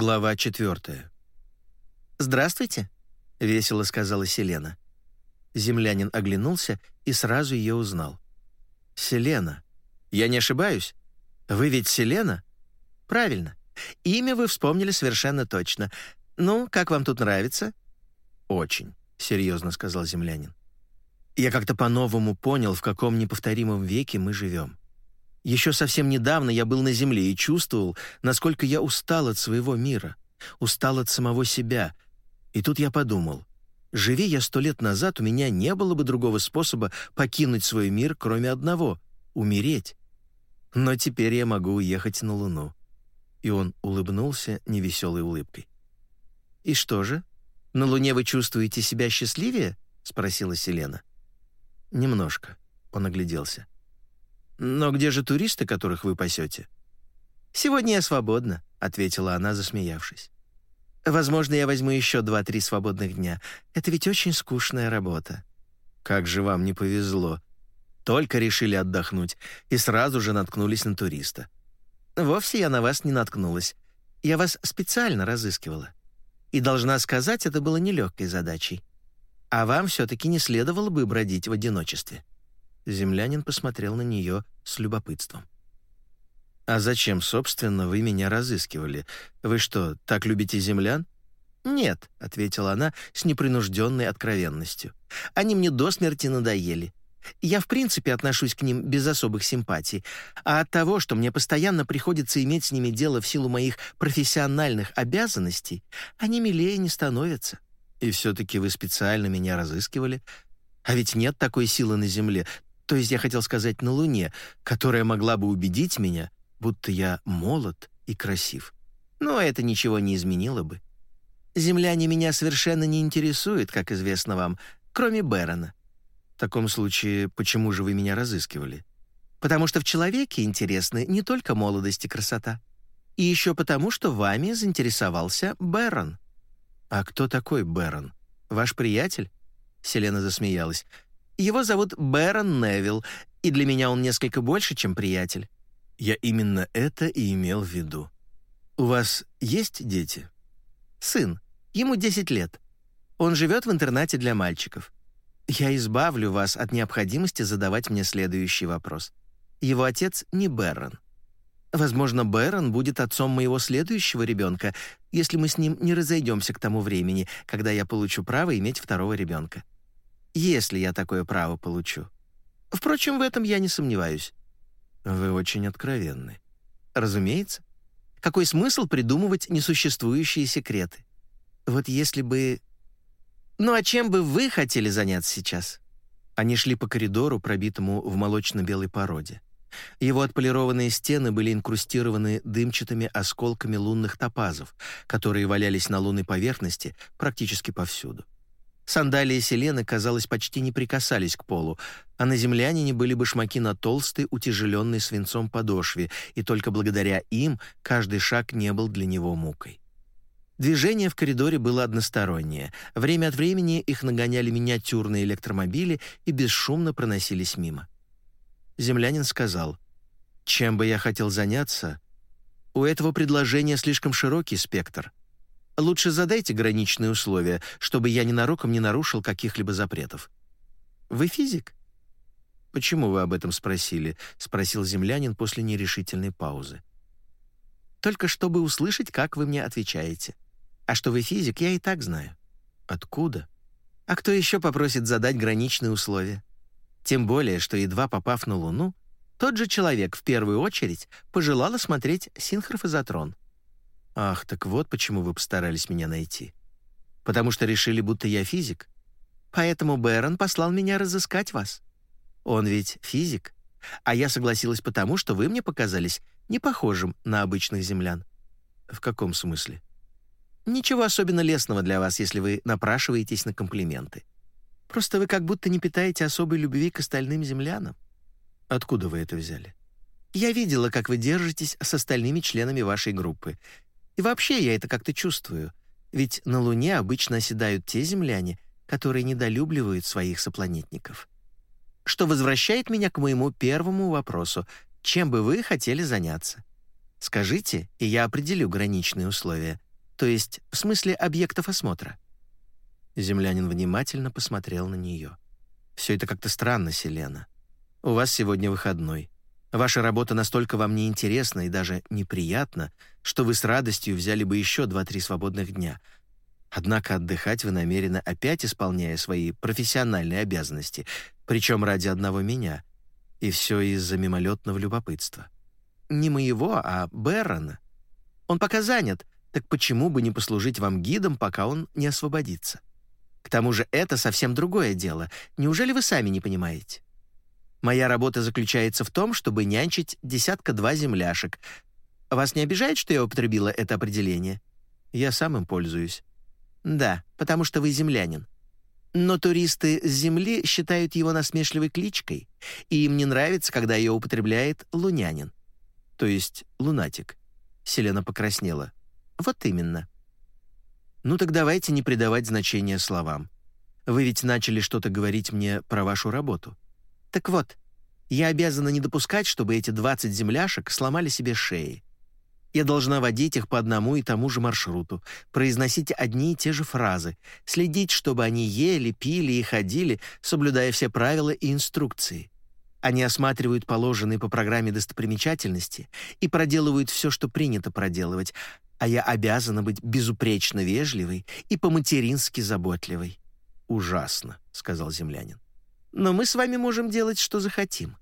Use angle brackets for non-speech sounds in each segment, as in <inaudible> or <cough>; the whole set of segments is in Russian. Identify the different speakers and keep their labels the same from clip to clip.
Speaker 1: Глава четвертая.
Speaker 2: «Здравствуйте», — весело сказала Селена. Землянин оглянулся и сразу ее узнал. «Селена. Я не ошибаюсь? Вы ведь Селена?» «Правильно. Имя вы вспомнили совершенно точно. Ну, как вам тут нравится?»
Speaker 1: «Очень», — серьезно сказал землянин. «Я как-то по-новому понял, в каком неповторимом веке мы живем. Еще совсем недавно я был на земле и чувствовал, насколько я устал от своего мира, устал от самого себя. И тут я подумал, живи я сто лет назад, у меня не было бы другого способа покинуть свой мир, кроме одного — умереть. Но теперь я могу уехать на Луну. И он улыбнулся невеселой улыбкой. «И что же? На Луне вы чувствуете себя счастливее?» — спросила Селена. «Немножко», — он огляделся. «Но где же туристы, которых вы пасете?»
Speaker 2: «Сегодня я свободна», — ответила она, засмеявшись. «Возможно, я возьму еще два-три свободных дня. Это ведь очень скучная работа».
Speaker 1: «Как же вам не повезло. Только решили отдохнуть и сразу же наткнулись на туриста».
Speaker 2: «Вовсе я на вас не наткнулась. Я вас специально разыскивала. И, должна сказать, это было нелегкой задачей. А вам все-таки не следовало бы бродить в одиночестве».
Speaker 1: Землянин посмотрел на нее с любопытством. «А зачем, собственно, вы меня разыскивали? Вы что, так любите землян?»
Speaker 2: «Нет», — ответила она с непринужденной откровенностью. «Они мне до смерти надоели. Я в принципе отношусь к ним без особых симпатий, а от того, что мне постоянно приходится иметь с ними дело в силу моих профессиональных обязанностей, они милее не становятся».
Speaker 1: «И все-таки вы специально меня разыскивали? А ведь нет такой силы на Земле, то есть я хотел сказать на Луне, которая могла бы убедить меня, будто я молод и красив.
Speaker 2: Но это ничего не изменило бы. Земляне меня совершенно не интересуют, как известно вам, кроме Бэрона.
Speaker 1: В таком случае, почему же вы меня разыскивали?
Speaker 2: Потому что в человеке интересны не только молодость и красота. И еще потому, что вами заинтересовался Бэрон.
Speaker 1: А кто такой Бэрон? Ваш приятель?
Speaker 2: Селена засмеялась. Его зовут Бэрон Невилл, и для меня он несколько больше, чем приятель».
Speaker 1: «Я именно это и имел в виду. У вас есть дети?»
Speaker 2: «Сын. Ему 10 лет. Он живет в интернате для мальчиков. Я избавлю вас от необходимости задавать мне следующий вопрос. Его отец не Бэрон. Возможно, Бэрон будет отцом моего следующего ребенка, если мы с ним не разойдемся к тому времени, когда я получу право иметь второго ребенка если я такое право получу. Впрочем, в этом я не сомневаюсь.
Speaker 1: Вы очень откровенны.
Speaker 2: Разумеется. Какой смысл придумывать несуществующие секреты? Вот если бы... Ну а чем бы вы хотели заняться сейчас?
Speaker 1: Они шли по коридору, пробитому в молочно-белой породе. Его отполированные стены были инкрустированы дымчатыми осколками лунных топазов, которые валялись на лунной поверхности практически повсюду.
Speaker 2: Сандалии Селены, казалось, почти не прикасались к полу, а на землянине были башмаки на толстой, утяжеленной свинцом подошве, и только благодаря им каждый шаг не был для него мукой. Движение в коридоре было одностороннее. Время от времени их нагоняли миниатюрные электромобили и бесшумно проносились мимо. Землянин сказал, «Чем бы я хотел заняться? У этого предложения слишком широкий спектр. Лучше задайте граничные условия, чтобы я ненароком не нарушил каких-либо запретов. Вы физик?
Speaker 1: Почему вы об этом спросили? спросил землянин после нерешительной паузы.
Speaker 2: Только чтобы услышать, как вы мне отвечаете. А что вы физик, я и так знаю.
Speaker 1: Откуда?
Speaker 2: А кто еще попросит задать граничные условия? Тем более, что едва попав на Луну, тот же человек в первую очередь пожелал осмотреть синхрофазотрон —
Speaker 1: «Ах, так вот почему вы постарались меня найти.
Speaker 2: Потому что решили, будто я физик. Поэтому Бэрон послал меня разыскать вас. Он ведь физик. А я согласилась потому, что вы мне показались не похожим на обычных землян».
Speaker 1: «В каком смысле?»
Speaker 2: «Ничего особенно лестного для вас, если вы напрашиваетесь на комплименты. Просто вы как будто не питаете особой любви к остальным землянам».
Speaker 1: «Откуда вы это взяли?»
Speaker 2: «Я видела, как вы держитесь с остальными членами вашей группы, и вообще я это как-то чувствую. Ведь на Луне обычно оседают те земляне, которые недолюбливают своих сопланетников. Что возвращает меня к моему первому вопросу. Чем бы вы хотели заняться? Скажите, и я определю граничные условия. то есть в смысле объектов осмотра».
Speaker 1: Землянин внимательно посмотрел на нее. «Все это как-то странно, Селена. У вас сегодня выходной. Ваша работа настолько вам неинтересна и даже неприятна, что вы с радостью взяли бы еще два-три свободных дня. Однако отдыхать вы намерены опять исполняя свои профессиональные обязанности, причем ради одного меня. И все из-за мимолетного любопытства.
Speaker 2: Не моего, а Беррона. Он пока занят, так почему бы не послужить вам гидом, пока он не освободится? К тому же это совсем другое дело. Неужели вы сами не понимаете? Моя работа заключается в том, чтобы нянчить десятка-два земляшек. Вас не обижает, что я употребила это определение?
Speaker 1: Я сам им пользуюсь.
Speaker 2: Да, потому что вы землянин. Но туристы с Земли считают его насмешливой кличкой, и им не нравится, когда ее употребляет лунянин.
Speaker 1: То есть лунатик. Селена покраснела.
Speaker 2: Вот именно.
Speaker 1: Ну так давайте не придавать значения словам. Вы ведь начали что-то говорить мне про вашу работу.
Speaker 2: Так вот, я обязана не допускать, чтобы эти 20 земляшек сломали себе шеи. Я должна водить их по одному и тому же маршруту, произносить одни и те же фразы, следить, чтобы они ели, пили и ходили, соблюдая все правила и инструкции. Они осматривают положенные по программе достопримечательности и проделывают все, что принято проделывать, а я обязана быть безупречно вежливой и по-матерински заботливой.
Speaker 1: «Ужасно», — сказал землянин.
Speaker 2: Но мы с вами можем делать, что захотим.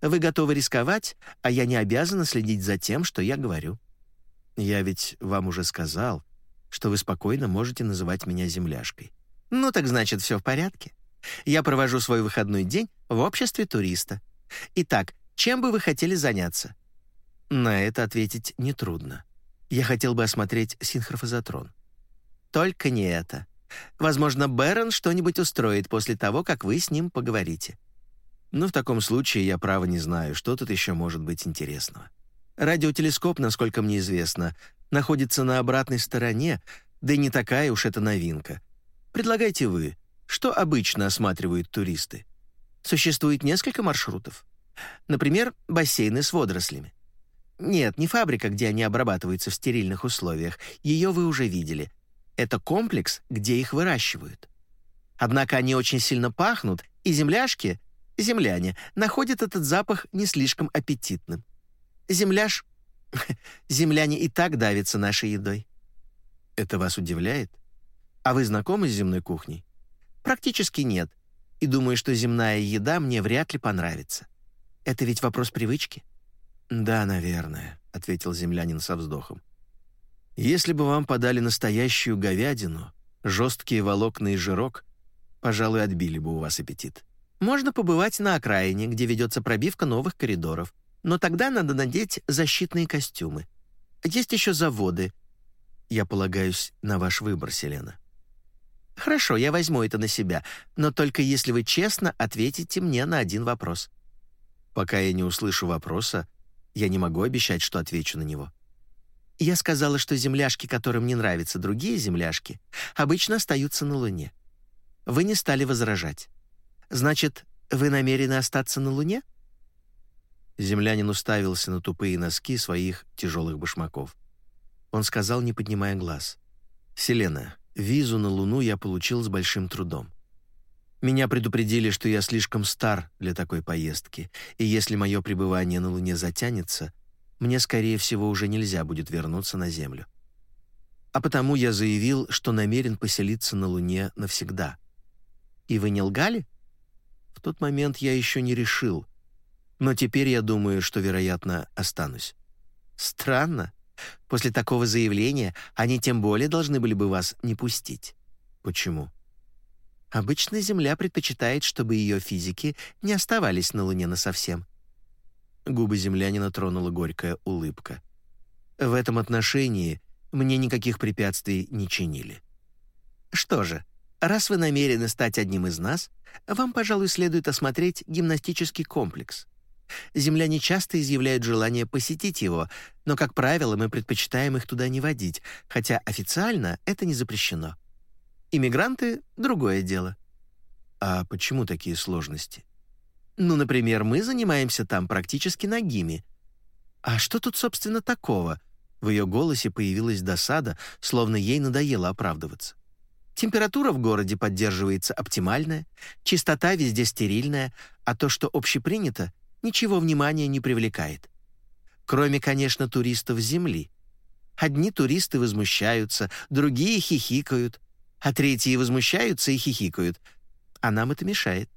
Speaker 2: Вы готовы рисковать, а я не обязана следить за тем, что я говорю».
Speaker 1: «Я ведь вам уже сказал, что вы спокойно можете называть меня земляшкой».
Speaker 2: «Ну так значит, все в порядке. Я провожу свой выходной день в обществе туриста. Итак, чем бы вы хотели заняться?»
Speaker 1: На это ответить нетрудно. Я хотел бы осмотреть синхрофазотрон.
Speaker 2: «Только не это. Возможно, Бэрон что-нибудь устроит после того, как вы с ним поговорите.
Speaker 1: Но в таком случае я право не знаю, что тут еще может быть интересного. Радиотелескоп, насколько мне известно, находится на обратной стороне, да и не такая уж это новинка. Предлагайте вы, что обычно осматривают туристы?
Speaker 2: Существует несколько маршрутов. Например, бассейны с водорослями. Нет, не фабрика, где они обрабатываются в стерильных условиях. Ее вы уже видели. Это комплекс, где их выращивают. Однако они очень сильно пахнут, и земляшки, земляне, находят этот запах не слишком аппетитным. Земляш... <laughs> Земляне и так давятся нашей едой.
Speaker 1: Это вас удивляет? А вы знакомы с земной кухней?
Speaker 2: Практически нет. И думаю, что земная еда мне вряд ли понравится. Это ведь вопрос привычки.
Speaker 1: Да, наверное, ответил землянин со вздохом. Если бы вам подали настоящую говядину, жесткие волокна и жирок, пожалуй, отбили бы у вас аппетит.
Speaker 2: Можно побывать на окраине, где ведется пробивка новых коридоров, но тогда надо надеть защитные костюмы. Есть еще заводы.
Speaker 1: Я полагаюсь на ваш выбор, Селена.
Speaker 2: Хорошо, я возьму это на себя, но только если вы честно ответите мне на один вопрос.
Speaker 1: Пока я не услышу вопроса, я не могу обещать, что отвечу на него.
Speaker 2: Я сказала, что земляшки, которым не нравятся другие земляшки, обычно остаются на Луне. Вы не стали возражать. Значит, вы намерены остаться на Луне?
Speaker 1: Землянин уставился на тупые носки своих тяжелых башмаков. Он сказал, не поднимая глаз. «Селена, визу на Луну я получил с большим трудом. Меня предупредили, что я слишком стар для такой поездки, и если мое пребывание на Луне затянется, мне, скорее всего, уже нельзя будет вернуться на Землю. А потому я заявил, что намерен поселиться на Луне навсегда.
Speaker 2: И вы не лгали?
Speaker 1: В тот момент я еще не решил, но теперь я думаю, что, вероятно, останусь.
Speaker 2: Странно. После такого заявления они тем более должны были бы вас не пустить.
Speaker 1: Почему?
Speaker 2: Обычно Земля предпочитает, чтобы ее физики не оставались на Луне насовсем.
Speaker 1: Губы землянина тронула горькая улыбка. В этом отношении мне никаких препятствий не чинили.
Speaker 2: Что же, раз вы намерены стать одним из нас, вам, пожалуй, следует осмотреть гимнастический комплекс. Земляне часто изъявляют желание посетить его, но, как правило, мы предпочитаем их туда не водить, хотя официально это не запрещено. Иммигранты — другое дело.
Speaker 1: А почему такие сложности?
Speaker 2: Ну, например, мы занимаемся там практически нагими. А что тут, собственно, такого?
Speaker 1: В ее голосе появилась досада, словно ей надоело оправдываться. Температура в городе поддерживается оптимальная, чистота везде стерильная, а то, что общепринято, ничего внимания не привлекает. Кроме, конечно, туристов Земли. Одни туристы возмущаются, другие хихикают, а третьи возмущаются и хихикают. А нам это мешает.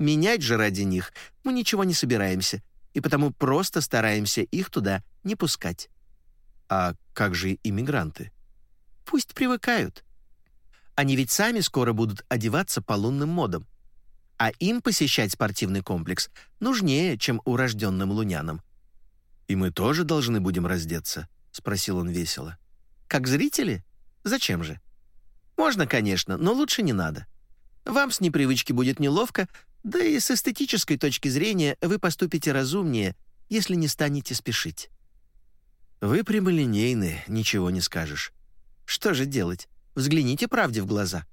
Speaker 1: Менять же ради них мы ничего не собираемся, и потому просто стараемся их туда не пускать.
Speaker 2: А как же иммигранты?
Speaker 1: Пусть привыкают. Они ведь сами скоро будут одеваться по лунным модам. А им посещать спортивный комплекс нужнее, чем урожденным лунянам.
Speaker 2: «И мы тоже должны будем раздеться?» — спросил он весело.
Speaker 1: «Как зрители? Зачем же?» «Можно, конечно, но лучше не надо. Вам с непривычки будет неловко, да и с эстетической точки зрения вы поступите разумнее, если не станете спешить».
Speaker 2: Вы прямолинейны, ничего не скажешь.
Speaker 1: Что же делать? Взгляните правде в глаза.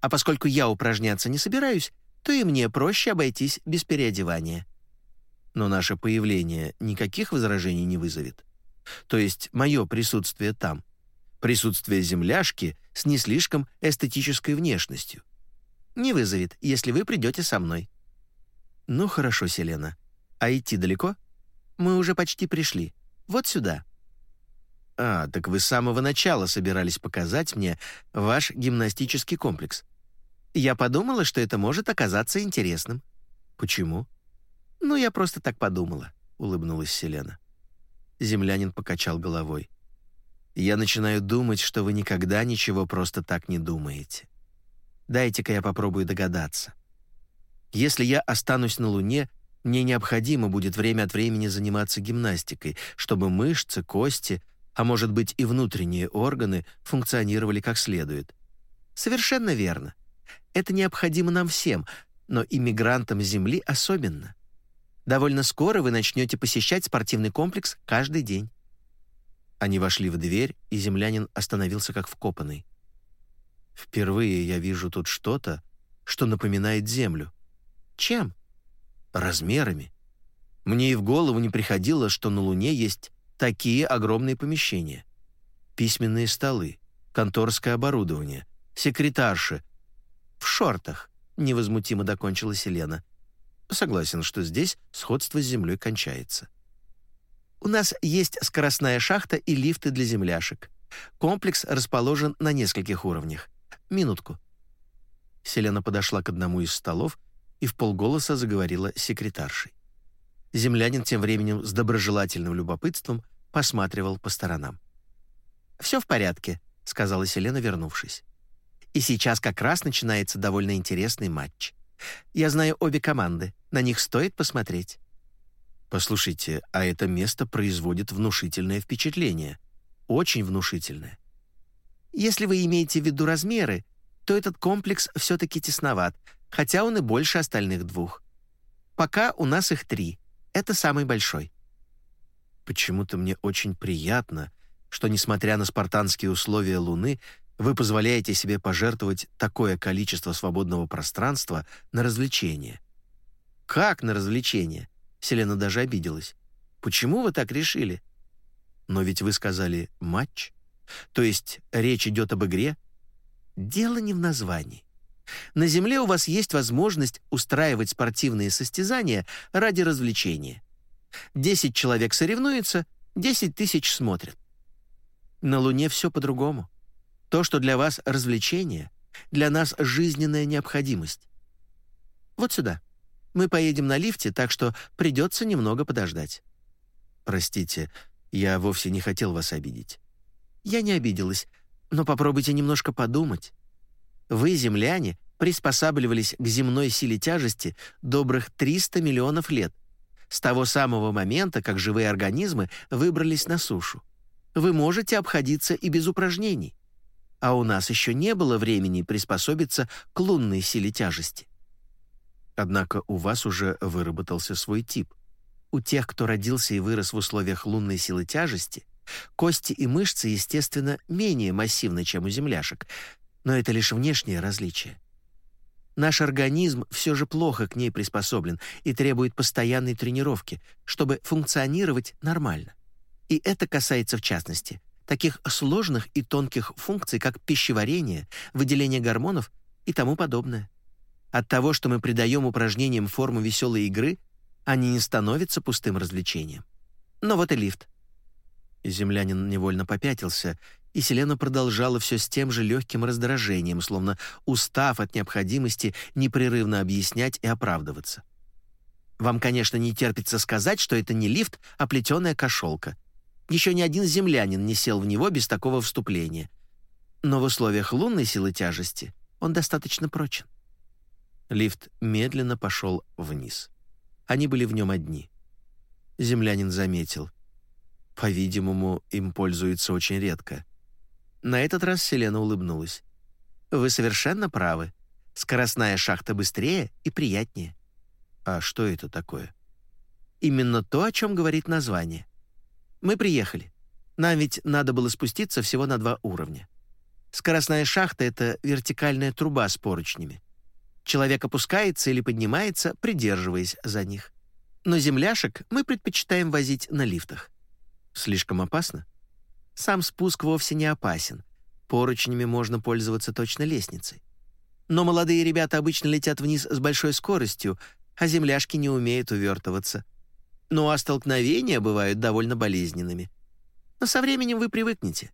Speaker 1: А поскольку я упражняться не собираюсь, то и мне проще обойтись без переодевания.
Speaker 2: Но наше появление никаких возражений не вызовет. То есть мое присутствие там. Присутствие земляшки с не слишком эстетической внешностью.
Speaker 1: Не вызовет, если вы придете со мной.
Speaker 2: Ну хорошо, Селена. А идти далеко?
Speaker 1: Мы уже почти пришли. Вот сюда».
Speaker 2: «А, так вы с самого начала собирались показать мне ваш гимнастический комплекс».
Speaker 1: «Я подумала, что это может оказаться интересным».
Speaker 2: «Почему?»
Speaker 1: «Ну, я просто так подумала», — улыбнулась Селена.
Speaker 2: Землянин покачал головой. «Я начинаю думать, что вы никогда ничего просто так не думаете. Дайте-ка я попробую догадаться. Если я останусь на Луне, мне необходимо будет время от времени заниматься гимнастикой, чтобы мышцы, кости, а может быть и внутренние органы функционировали как следует.
Speaker 1: Совершенно верно. Это необходимо нам всем, но иммигрантам Земли особенно. Довольно скоро вы начнете посещать спортивный комплекс каждый день.
Speaker 2: Они вошли в дверь, и землянин остановился как вкопанный. Впервые я вижу тут что-то, что напоминает Землю.
Speaker 1: Чем?
Speaker 2: размерами. Мне и в голову не приходило, что на Луне есть такие огромные помещения. Письменные столы, конторское оборудование, секретарши.
Speaker 1: В шортах, невозмутимо докончила Селена.
Speaker 2: Согласен, что здесь сходство с Землей кончается.
Speaker 1: У нас есть скоростная шахта и лифты для земляшек. Комплекс расположен на нескольких уровнях. Минутку.
Speaker 2: Селена подошла к одному из столов и в полголоса заговорила секретаршей. Землянин тем временем с доброжелательным любопытством посматривал по сторонам.
Speaker 1: «Все в порядке», — сказала Селена, вернувшись. «И сейчас как раз начинается довольно интересный матч. Я знаю обе команды, на них стоит посмотреть».
Speaker 2: «Послушайте, а это место производит внушительное впечатление. Очень внушительное».
Speaker 1: «Если вы имеете в виду размеры, то этот комплекс все-таки тесноват, хотя он и больше остальных двух. Пока у нас их три. Это самый большой.
Speaker 2: Почему-то мне очень приятно, что, несмотря на спартанские условия Луны, вы позволяете себе пожертвовать такое количество свободного пространства на развлечения.
Speaker 1: Как на развлечения? Селена даже обиделась. Почему вы так решили?
Speaker 2: Но ведь вы сказали «матч». То есть речь идет об игре?
Speaker 1: Дело не в названии. На Земле у вас есть возможность устраивать спортивные состязания ради развлечения. Десять человек соревнуются, десять тысяч смотрят. На Луне все по-другому. То, что для вас развлечение, для нас жизненная необходимость. Вот сюда. Мы поедем на лифте, так что придется немного подождать.
Speaker 2: Простите, я вовсе не хотел вас обидеть.
Speaker 1: Я не обиделась, но попробуйте немножко подумать. Вы, земляне, приспосабливались к земной силе тяжести добрых 300 миллионов лет, с того самого момента, как живые организмы выбрались на сушу. Вы можете обходиться и без упражнений. А у нас еще не было времени приспособиться к лунной силе тяжести.
Speaker 2: Однако у вас уже выработался свой тип.
Speaker 1: У тех, кто родился и вырос в условиях лунной силы тяжести, кости и мышцы, естественно, менее массивны, чем у земляшек, но это лишь внешнее различие. Наш организм все же плохо к ней приспособлен и требует постоянной тренировки, чтобы функционировать нормально.
Speaker 2: И это касается, в частности, таких сложных и тонких функций, как пищеварение, выделение гормонов и тому подобное. От того, что мы придаем упражнениям форму веселой игры, они не становятся пустым развлечением. Но вот и лифт. Землянин невольно попятился, и Селена продолжала все с тем же легким раздражением, словно устав от необходимости непрерывно объяснять и оправдываться. «Вам, конечно, не терпится сказать, что это не лифт, а плетеная кошелка. Еще ни один землянин не сел в него без такого вступления. Но в условиях лунной силы тяжести он достаточно прочен». Лифт медленно пошел вниз. Они были в нем одни. Землянин заметил. По-видимому, им пользуются очень редко. На этот раз Селена улыбнулась. «Вы совершенно правы. Скоростная шахта быстрее и приятнее». «А что это такое?» «Именно то, о чем говорит название. Мы приехали. Нам ведь надо было спуститься всего на два уровня. Скоростная шахта — это вертикальная труба с поручнями. Человек опускается или поднимается, придерживаясь за них. Но земляшек мы предпочитаем возить на лифтах. Слишком опасно? Сам спуск вовсе не опасен. Поручнями можно пользоваться точно лестницей. Но молодые ребята обычно летят вниз с большой скоростью, а земляшки не умеют увертываться. Ну а столкновения бывают довольно болезненными. Но со временем вы привыкнете.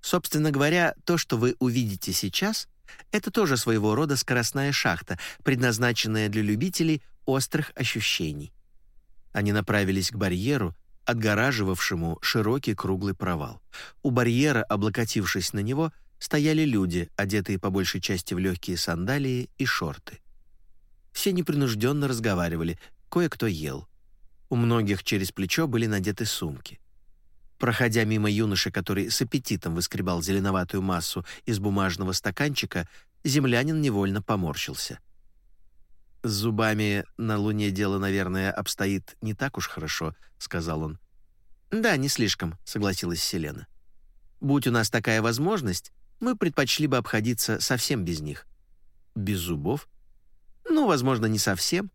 Speaker 2: Собственно говоря, то, что вы увидите сейчас, это тоже своего рода скоростная шахта, предназначенная для любителей острых ощущений. Они направились к барьеру, отгораживавшему широкий круглый провал. У барьера, облокотившись на него, стояли люди, одетые по большей части в легкие сандалии и шорты. Все непринужденно разговаривали, кое-кто ел. У многих через плечо были надеты сумки. Проходя мимо юноши, который с аппетитом выскребал зеленоватую массу из бумажного стаканчика, землянин невольно поморщился. «С зубами на Луне дело, наверное, обстоит не так уж хорошо», — сказал он. «Да, не слишком», — согласилась Селена. «Будь у нас такая возможность, мы предпочли бы обходиться совсем без них». «Без зубов?» «Ну, возможно, не совсем.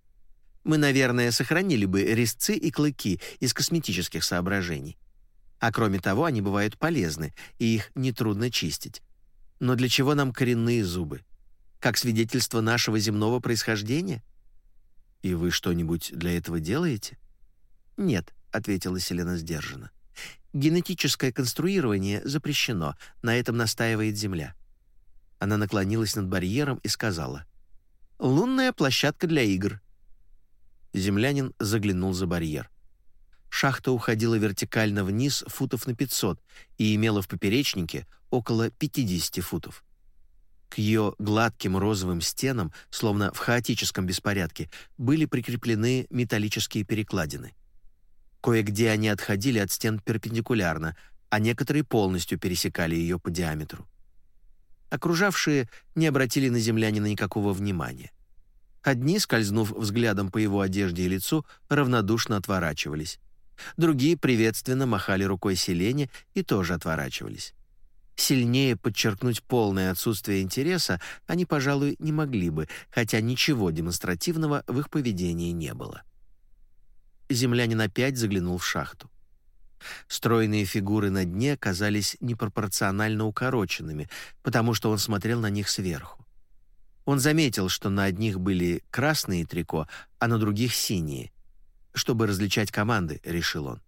Speaker 2: Мы, наверное, сохранили бы резцы и клыки из косметических соображений. А кроме того, они бывают полезны, и их нетрудно чистить. Но для чего нам коренные зубы? Как свидетельство нашего земного происхождения? И вы что-нибудь для этого делаете? Нет, ответила Селена сдержанно. Генетическое конструирование запрещено, на этом настаивает Земля. Она наклонилась над барьером и сказала: "Лунная площадка для игр". Землянин заглянул за барьер. Шахта уходила вертикально вниз футов на 500 и имела в поперечнике около 50 футов. К ее гладким розовым стенам, словно в хаотическом беспорядке, были прикреплены металлические перекладины. Кое-где они отходили от стен перпендикулярно, а некоторые полностью пересекали ее по диаметру. Окружавшие не обратили на землянина никакого внимания. Одни, скользнув взглядом по его одежде и лицу, равнодушно отворачивались. Другие приветственно махали рукой Селене и тоже отворачивались. Сильнее подчеркнуть полное отсутствие интереса они, пожалуй, не могли бы, хотя ничего демонстративного в их поведении не было. Землянин опять заглянул в шахту. Стройные фигуры на дне казались непропорционально укороченными, потому что он смотрел на них сверху. Он заметил, что на одних были красные трико, а на других синие — чтобы различать команды, решил он.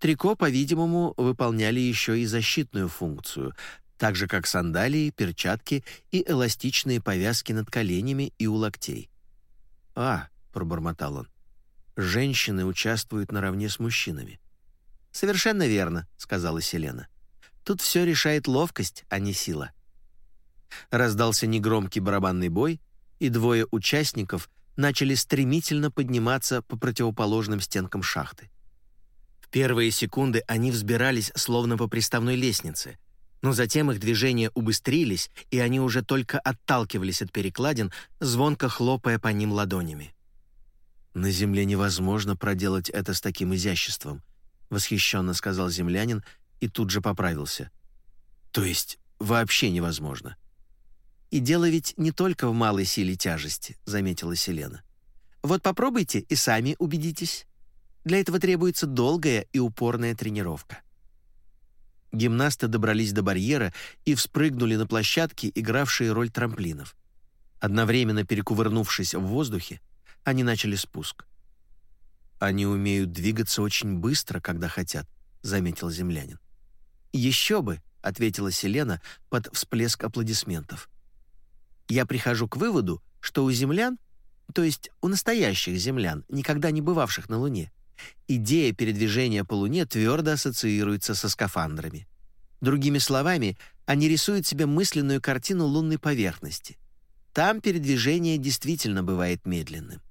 Speaker 2: Трико, по-видимому, выполняли еще и защитную функцию, так же как сандалии, перчатки и эластичные повязки над коленями и у локтей. «А», — пробормотал он, — «женщины участвуют наравне с мужчинами». «Совершенно верно», — сказала Селена. «Тут все решает ловкость, а не сила». Раздался негромкий барабанный бой, и двое участников начали стремительно подниматься по противоположным стенкам шахты. Первые секунды они взбирались словно по приставной лестнице, но затем их движения убыстрились, и они уже только отталкивались от перекладин, звонко хлопая по ним ладонями. «На земле невозможно проделать это с таким изяществом», — восхищенно сказал землянин и тут же поправился. «То есть вообще невозможно. «И дело ведь не только в малой силе тяжести», — заметила Селена. «Вот попробуйте и сами убедитесь». Для этого требуется долгая и упорная тренировка. Гимнасты добрались до барьера и вспрыгнули на площадки, игравшие роль трамплинов. Одновременно перекувырнувшись в воздухе, они начали спуск. «Они умеют двигаться очень быстро, когда хотят», — заметил землянин. «Еще бы», — ответила Селена под всплеск аплодисментов. «Я прихожу к выводу, что у землян, то есть у настоящих землян, никогда не бывавших на Луне, идея передвижения по Луне твердо ассоциируется со скафандрами. Другими словами, они рисуют себе мысленную картину лунной поверхности. Там передвижение действительно бывает медленным.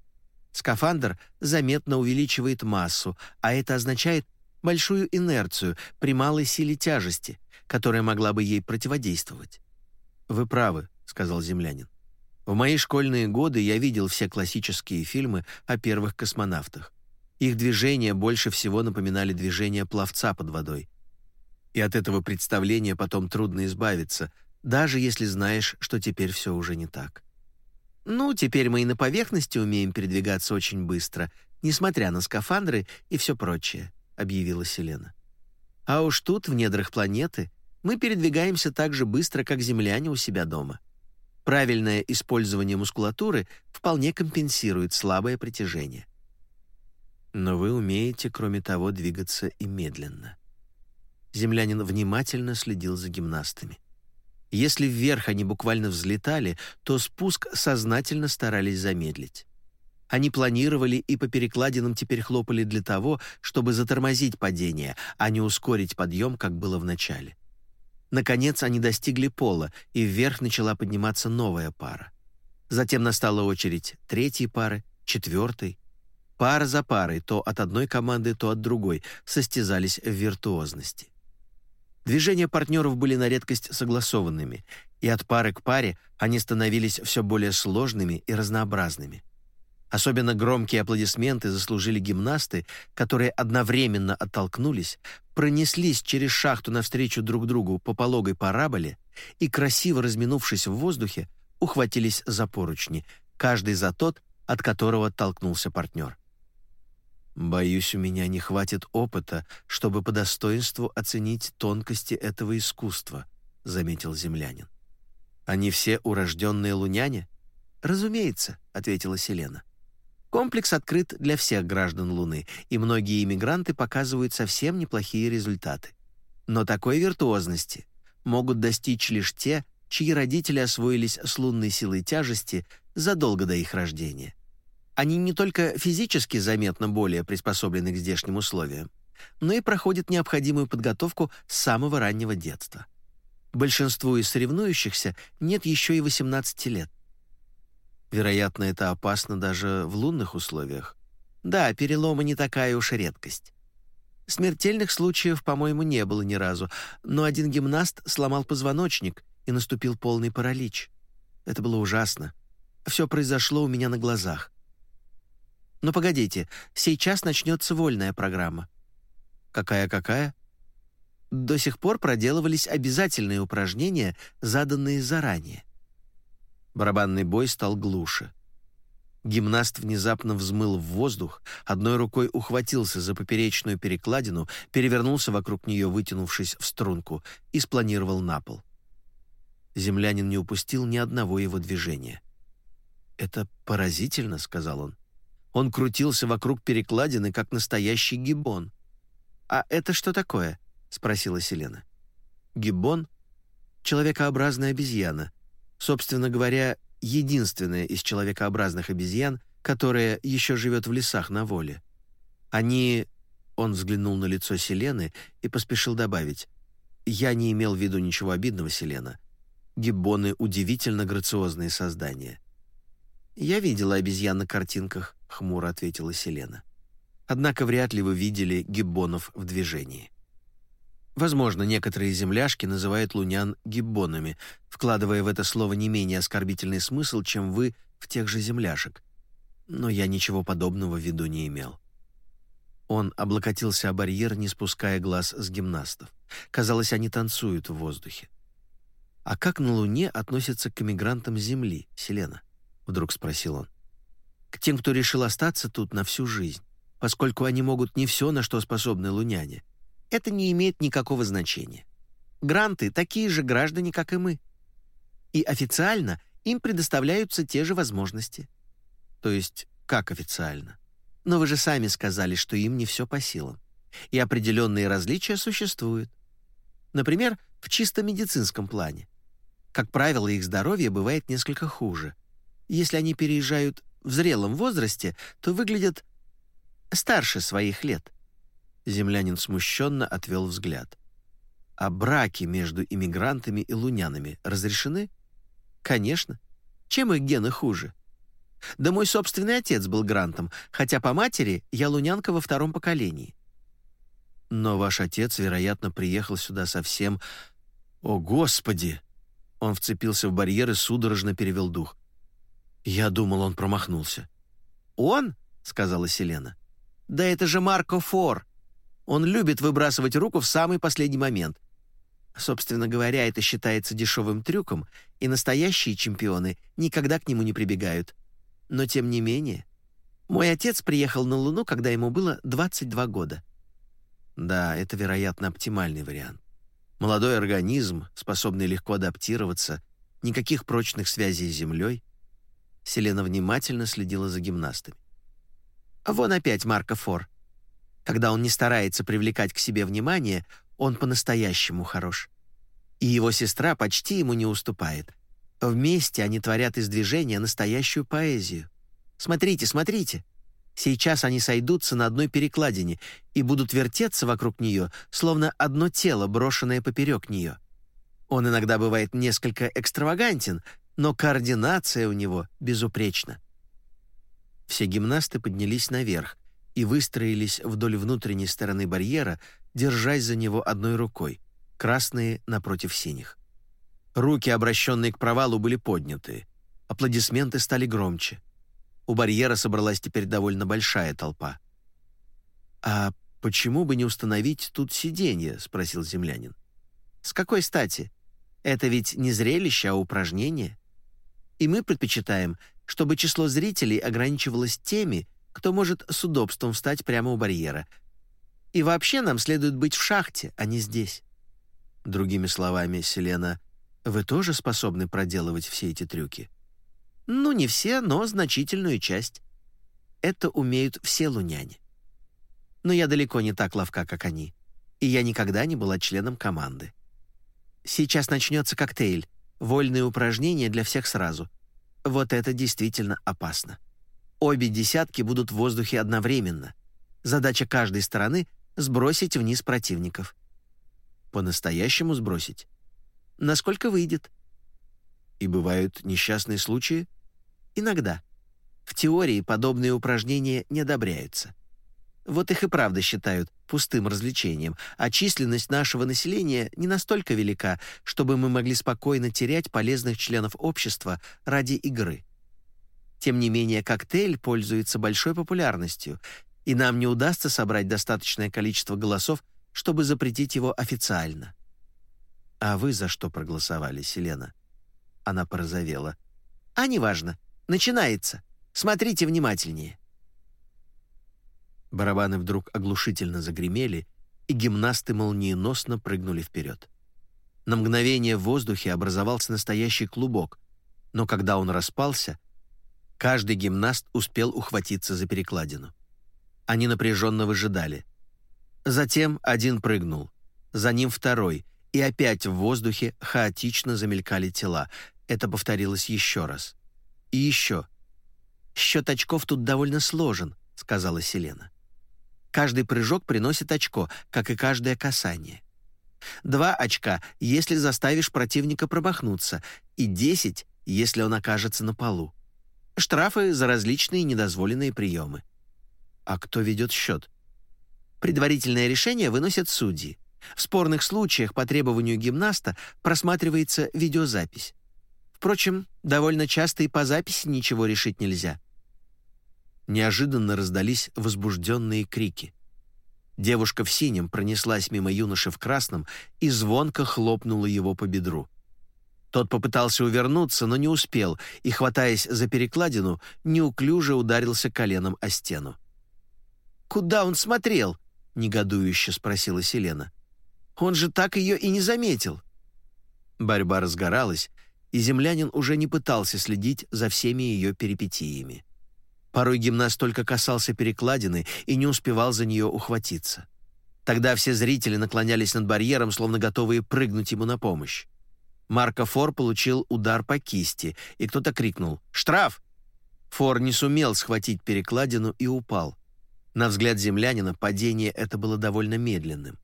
Speaker 2: Скафандр заметно увеличивает массу, а это означает большую инерцию при малой силе тяжести, которая могла бы ей противодействовать. «Вы правы», — сказал землянин. «В мои школьные годы я видел все классические фильмы о первых космонавтах. Их движения больше всего напоминали движение пловца под водой. И от этого представления потом трудно избавиться, даже если знаешь, что теперь все уже не так. Ну, теперь мы и на поверхности умеем передвигаться очень быстро, несмотря на скафандры и все прочее, объявила Селена. А уж тут, в недрах планеты, мы передвигаемся так же быстро, как земляне у себя дома. Правильное использование мускулатуры вполне компенсирует слабое притяжение. Но вы умеете, кроме того, двигаться и медленно. Землянин внимательно следил за гимнастами. Если вверх они буквально взлетали, то спуск сознательно старались замедлить. Они планировали и по перекладинам теперь хлопали для того, чтобы затормозить падение, а не ускорить подъем, как было в начале. Наконец они достигли пола, и вверх начала подниматься новая пара. Затем настала очередь третьей пары, четвертой. Пара за парой, то от одной команды, то от другой, состязались в виртуозности. Движения партнеров были на редкость согласованными, и от пары к паре они становились все более сложными и разнообразными. Особенно громкие аплодисменты заслужили гимнасты, которые одновременно оттолкнулись, пронеслись через шахту навстречу друг другу по пологой параболе и, красиво разминувшись в воздухе, ухватились за поручни, каждый за тот, от которого оттолкнулся партнер. Боюсь, у меня не хватит опыта, чтобы по достоинству оценить тонкости этого искусства, заметил землянин. Они все урожденные луняне? Разумеется, ответила Селена. Комплекс открыт для всех граждан Луны, и многие иммигранты показывают совсем неплохие результаты. Но такой виртуозности могут достичь лишь те, чьи родители освоились с лунной силой тяжести задолго до их рождения. Они не только физически заметно более приспособлены к здешним условиям, но и проходят необходимую подготовку с самого раннего детства. Большинству из соревнующихся нет еще и 18 лет. Вероятно, это опасно даже в лунных условиях. Да, переломы не такая уж редкость. Смертельных случаев, по-моему, не было ни разу, но один гимнаст сломал позвоночник и наступил полный паралич. Это было ужасно. Все произошло у меня на глазах. Но погодите, сейчас начнется вольная программа. Какая-какая? До сих пор проделывались обязательные упражнения, заданные заранее. Барабанный бой стал глуше. Гимнаст внезапно взмыл в воздух, одной рукой ухватился за поперечную перекладину, перевернулся вокруг нее, вытянувшись в струнку, и спланировал на пол. Землянин не упустил ни одного его движения. «Это поразительно», — сказал он. Он крутился вокруг перекладины, как настоящий гиббон. «А это что такое?» — спросила Селена. «Гиббон — человекообразная обезьяна. Собственно говоря, единственная из человекообразных обезьян, которая еще живет в лесах на воле. Они...» Он взглянул на лицо Селены и поспешил добавить. «Я не имел в виду ничего обидного, Селена. Гиббоны — удивительно грациозные создания. Я видела обезьян на картинках хмуро ответила Селена. Однако вряд ли вы видели гиббонов в движении. Возможно, некоторые земляшки называют лунян гиббонами, вкладывая в это слово не менее оскорбительный смысл, чем вы в тех же земляшек. Но я ничего подобного в виду не имел. Он облокотился о барьер, не спуская глаз с гимнастов. Казалось, они танцуют в воздухе. «А как на Луне относятся к эмигрантам Земли, Селена?» — вдруг спросил он к тем, кто решил остаться тут на всю жизнь.
Speaker 1: поскольку они могут не все, на что способны луняне, это не имеет никакого значения. Гранты такие же граждане, как и мы. И официально им предоставляются те же возможности. То есть, как официально? Но вы же сами сказали, что им не все по силам. И определенные различия существуют. Например, в чисто медицинском плане. Как правило, их здоровье бывает несколько хуже. Если они переезжают в зрелом возрасте, то выглядят старше своих лет. Землянин смущенно отвел взгляд. А браки между иммигрантами и лунянами разрешены? Конечно. Чем их гены хуже? Да мой собственный отец был грантом, хотя по матери я лунянка во втором поколении. Но ваш отец, вероятно, приехал сюда совсем... О, Господи! Он вцепился в барьер и судорожно перевел дух. Я думал, он промахнулся. «Он?» — сказала Селена. «Да это же Марко Фор! Он любит выбрасывать руку в самый последний момент. Собственно говоря, это считается дешевым трюком, и настоящие чемпионы никогда к нему не прибегают. Но тем не менее, мой отец приехал на Луну, когда ему было 22 года. Да, это, вероятно, оптимальный вариант. Молодой организм, способный легко адаптироваться, никаких прочных связей с Землей. Селена внимательно следила за гимнастами. Вон опять Марко Фор. Когда он не старается привлекать к себе внимание, он по-настоящему хорош. И его сестра почти ему не уступает. Вместе они творят из движения настоящую поэзию. Смотрите, смотрите. Сейчас они сойдутся на одной перекладине и будут вертеться вокруг нее, словно одно тело, брошенное поперек нее. Он иногда бывает несколько экстравагантен, но координация у него безупречна. Все гимнасты поднялись наверх и выстроились вдоль внутренней стороны барьера, держась за него одной рукой, красные напротив синих. Руки, обращенные к провалу, были подняты. Аплодисменты стали громче. У барьера собралась теперь довольно большая толпа. «А почему бы не установить тут сиденье?» — спросил землянин. «С какой стати? Это ведь не зрелище, а упражнение. И мы предпочитаем, чтобы число зрителей ограничивалось теми, кто может с удобством встать прямо у барьера, и вообще нам следует быть в шахте, а не здесь. Другими словами, Селена, вы тоже способны проделывать все эти трюки? Ну, не все, но значительную часть. Это умеют все луняне. Но я далеко не так ловка, как они. И я никогда не была членом команды. Сейчас начнется коктейль. Вольные упражнения для всех сразу. Вот это действительно опасно. Обе десятки будут в воздухе одновременно. Задача каждой стороны сбросить вниз противников. По-настоящему сбросить? Насколько выйдет. И бывают несчастные случаи? Иногда. В теории подобные упражнения не одобряются. Вот их и правда считают пустым развлечением, а численность нашего населения не настолько велика, чтобы мы могли спокойно терять полезных членов общества ради игры. Тем не менее, коктейль пользуется большой популярностью, и нам не удастся собрать достаточное количество голосов, чтобы запретить его официально. А вы за что проголосовали, Селена? Она порозовела. А неважно. Начинается. Смотрите внимательнее. Барабаны вдруг оглушительно загремели, и гимнасты молниеносно прыгнули вперед. На мгновение в воздухе образовался настоящий клубок, но когда он распался, каждый гимнаст успел ухватиться за перекладину. Они напряженно выжидали. Затем один прыгнул, за ним второй, и опять в воздухе хаотично замелькали тела. Это повторилось еще раз. И еще. «Счет очков тут довольно сложен», — сказала Селена. «Каждый прыжок приносит очко, как и каждое касание. Два очка, если заставишь противника промахнуться, и десять, если он окажется на полу. Штрафы за различные недозволенные приемы. А кто ведет счет? Предварительное решение выносят судьи. В спорных случаях по требованию гимнаста просматривается видеозапись. Впрочем, довольно часто и по записи ничего решить нельзя. Неожиданно раздались возбужденные крики. Девушка в синем пронеслась мимо юноши в красном и звонко хлопнула его по бедру. Тот попытался увернуться, но не успел, и, хватаясь за перекладину, неуклюже ударился коленом о стену. куда он смотрел?» — негодующе спросила Селена. «Он же так ее и не заметил». Борьба разгоралась, и землянин уже не пытался следить за всеми ее перипетиями. Порой гимнаст только касался перекладины и не успевал за нее ухватиться. Тогда все зрители наклонялись над барьером, словно готовые прыгнуть ему на помощь. Марко Фор получил удар по кисти, и кто-то крикнул «Штраф!». Фор не сумел схватить перекладину и упал. На взгляд землянина падение это было довольно медленным.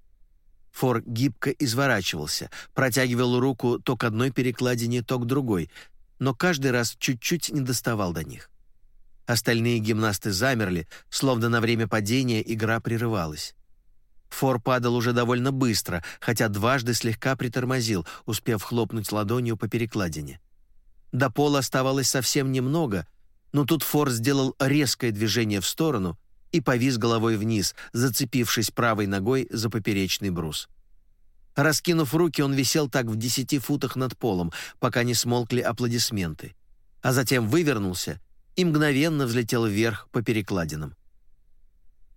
Speaker 1: Фор гибко изворачивался, протягивал руку то к одной перекладине, то к другой, но каждый раз чуть-чуть не доставал до них. Остальные гимнасты замерли, словно на время падения игра прерывалась. Фор падал уже довольно быстро, хотя дважды слегка притормозил, успев хлопнуть ладонью по перекладине. До пола оставалось совсем немного, но тут Фор сделал резкое движение в сторону и повис головой вниз, зацепившись правой ногой за поперечный брус. Раскинув руки, он висел так в десяти футах над полом, пока не смолкли аплодисменты, а затем вывернулся и мгновенно взлетел вверх по перекладинам.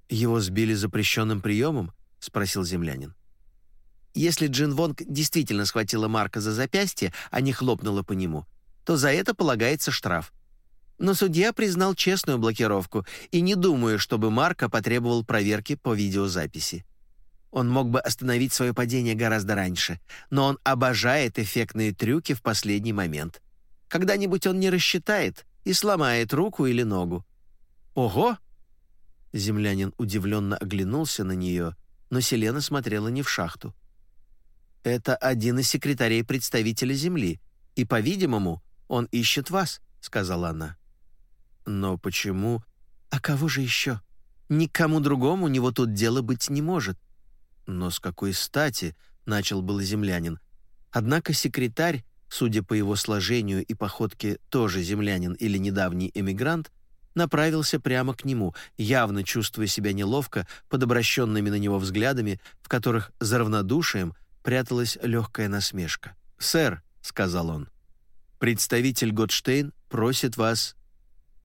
Speaker 1: «Его сбили запрещенным приемом?» — спросил землянин. «Если Джин Вонг действительно схватила Марка за запястье, а не хлопнула по нему, то за это полагается штраф. Но судья признал честную блокировку и не думаю, чтобы Марка потребовал проверки по видеозаписи. Он мог бы остановить свое падение гораздо раньше, но он обожает эффектные трюки в последний момент. Когда-нибудь он не рассчитает и сломает руку или ногу. «Ого!» Землянин удивленно оглянулся на нее, но Селена смотрела не в шахту. «Это один из секретарей представителя Земли, и, по-видимому, он ищет вас», — сказала она. «Но почему...» «А кого же еще? Никому другому у него тут дело быть не может». «Но с какой стати?» — начал был землянин. Однако секретарь, судя по его сложению и походке тоже землянин или недавний эмигрант, направился прямо к нему, явно чувствуя себя неловко под обращенными на него взглядами, в которых за равнодушием пряталась легкая насмешка. «Сэр», — сказал он, — «представитель Готштейн просит вас